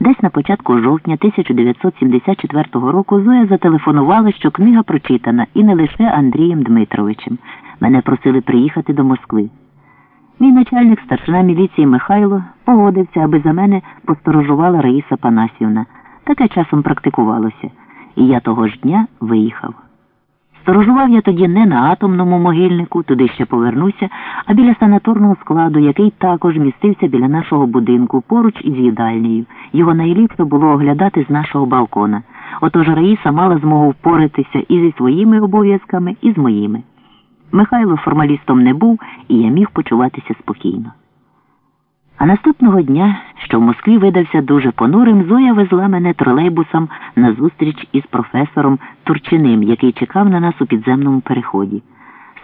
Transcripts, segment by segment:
Десь на початку жовтня 1974 року Зоя зателефонувала, що книга прочитана, і не лише Андрієм Дмитровичем. Мене просили приїхати до Москви. Мій начальник старшина міліції Михайло погодився, аби за мене посторожувала Раїса Панасівна. Таке часом практикувалося. І я того ж дня виїхав. Сторожував я тоді не на атомному могильнику, туди ще повернуся, а біля санаторного складу, який також містився біля нашого будинку, поруч із їдальнею. Його найліпше було оглядати з нашого балкона. Отож Раїса мала змогу впоратися і зі своїми обов'язками, і з моїми. Михайло формалістом не був, і я міг почуватися спокійно. А наступного дня, що в Москві видався дуже понурим, Зоя везла мене тролейбусом на зустріч із професором Турчиним, який чекав на нас у підземному переході.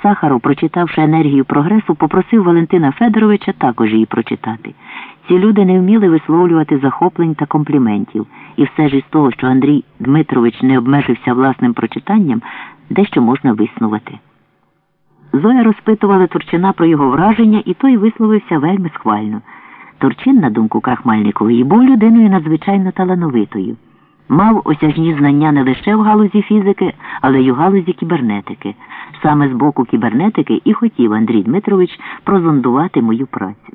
Сахаров, прочитавши енергію прогресу, попросив Валентина Федоровича також її прочитати. Ці люди не вміли висловлювати захоплень та компліментів, і все ж із того, що Андрій Дмитрович не обмежився власним прочитанням, дещо можна виснувати. Зоя розпитувала Турчина про його враження, і той висловився вельми схвально. Турчин, на думку Крахмальникової, був людиною надзвичайно талановитою. Мав осяжні знання не лише в галузі фізики, але й у галузі кібернетики. Саме з боку кібернетики і хотів Андрій Дмитрович прозондувати мою працю.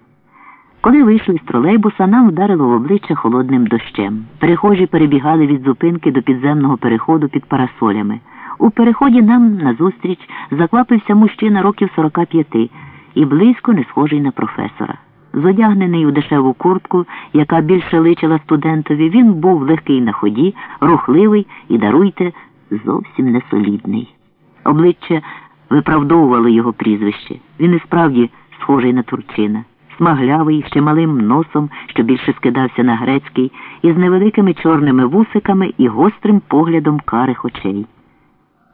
Коли вийшли з тролейбуса, нам вдарило в обличчя холодним дощем. Перехожі перебігали від зупинки до підземного переходу під парасолями. У переході нам назустріч заквапився мужчина років 45 і близько не схожий на професора. Зодягнений у дешеву куртку, яка більше личила студентові, він був легкий на ході, рухливий і, даруйте, зовсім несолідний. Обличчя виправдовувало його прізвище. Він і справді схожий на Турчина, смаглявий, ще малим носом, що більше скидався на грецький, із невеликими чорними вусиками і гострим поглядом карих очей.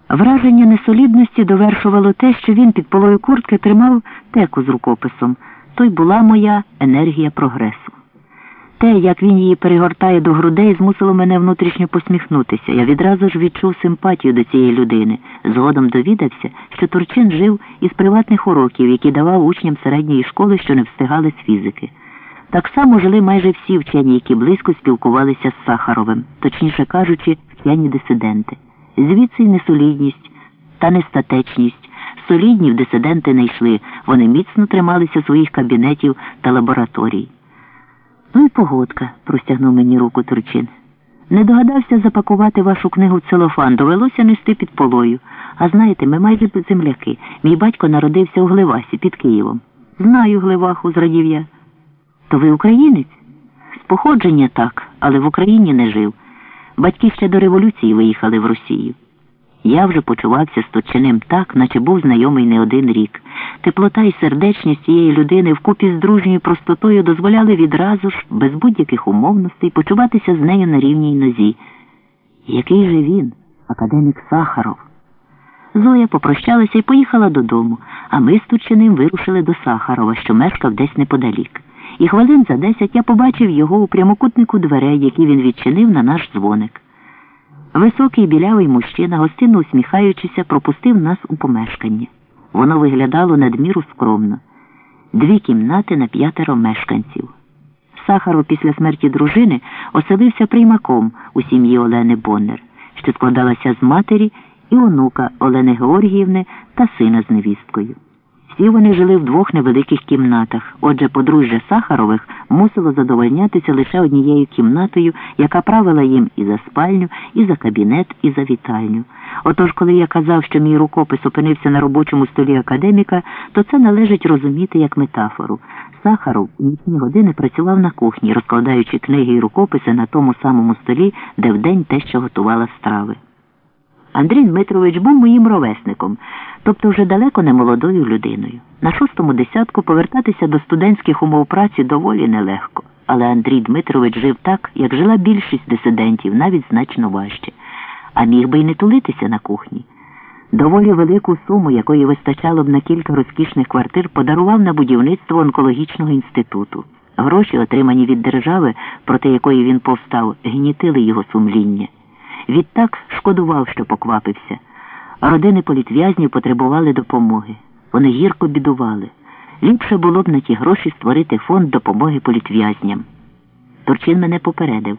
Враження несолідності довершувало те, що він під полою куртки тримав теку з рукописом. То й була моя енергія прогресу. Те, як він її перегортає до грудей, змусило мене внутрішньо посміхнутися. Я відразу ж відчув симпатію до цієї людини. Згодом довідався, що Турчин жив із приватних уроків, які давав учням середньої школи, що не встигали з фізики. Так само жили майже всі вчені, які близько спілкувалися з Сахаровим, точніше кажучи, вчені дисиденти. Звідси й несолідність та нестатечність. Солідні в дисиденти не йшли, вони міцно трималися своїх кабінетів та лабораторій. Ну і погодка, простягнув мені руку Турчин. Не догадався запакувати вашу книгу целофан, довелося нести під полою. А знаєте, ми майже земляки. Мій батько народився у Гливасі під Києвом. Знаю Гливаху, зрадів я. То ви українець? З походження так, але в Україні не жив. Батьки ще до революції виїхали в Росію. Я вже почувався з Точиним так, наче був знайомий не один рік. Теплота і сердечність цієї людини вкупі з дружньою простотою дозволяли відразу ж, без будь-яких умовностей, почуватися з нею на рівній нозі. Який же він, академік Сахаров? Зоя попрощалася і поїхала додому, а ми з Турчиним вирушили до Сахарова, що мешкав десь неподалік. І хвилин за десять я побачив його у прямокутнику дверей, які він відчинив на наш дзвоник. Високий білявий мужчина, гостинно усміхаючися, пропустив нас у помешкання. Воно виглядало надміру скромно. Дві кімнати на п'ятеро мешканців. Сахаров після смерті дружини оселився приймаком у сім'ї Олени Боннер, що складалася з матері і онука Олени Георгіївни та сина з невісткою. Всі вони жили в двох невеликих кімнатах, отже, подружжя Сахарових мусило задовольнятися лише однією кімнатою, яка правила їм і за спальню, і за кабінет, і за вітальню. Отож, коли я казав, що мій рукопис опинився на робочому столі академіка, то це належить розуміти як метафору. Сахаров у нічні години працював на кухні, розкладаючи книги і рукописи на тому самому столі, де вдень те, що готувала страви. Андрій Дмитрович був моїм ровесником, тобто вже далеко не молодою людиною. На шостому десятку повертатися до студентських умов праці доволі нелегко. Але Андрій Дмитрович жив так, як жила більшість дисидентів, навіть значно важче, а міг би й не тулитися на кухні. Доволі велику суму, якої вистачало б на кілька розкішних квартир, подарував на будівництво онкологічного інституту. Гроші, отримані від держави, проти якої він повстав, гнітили його сумління. Відтак шкодував, що поквапився. Родини політв'язнів потребували допомоги. Вони гірко бідували. Ліпше було б на ті гроші створити фонд допомоги політв'язням. Турчин мене попередив.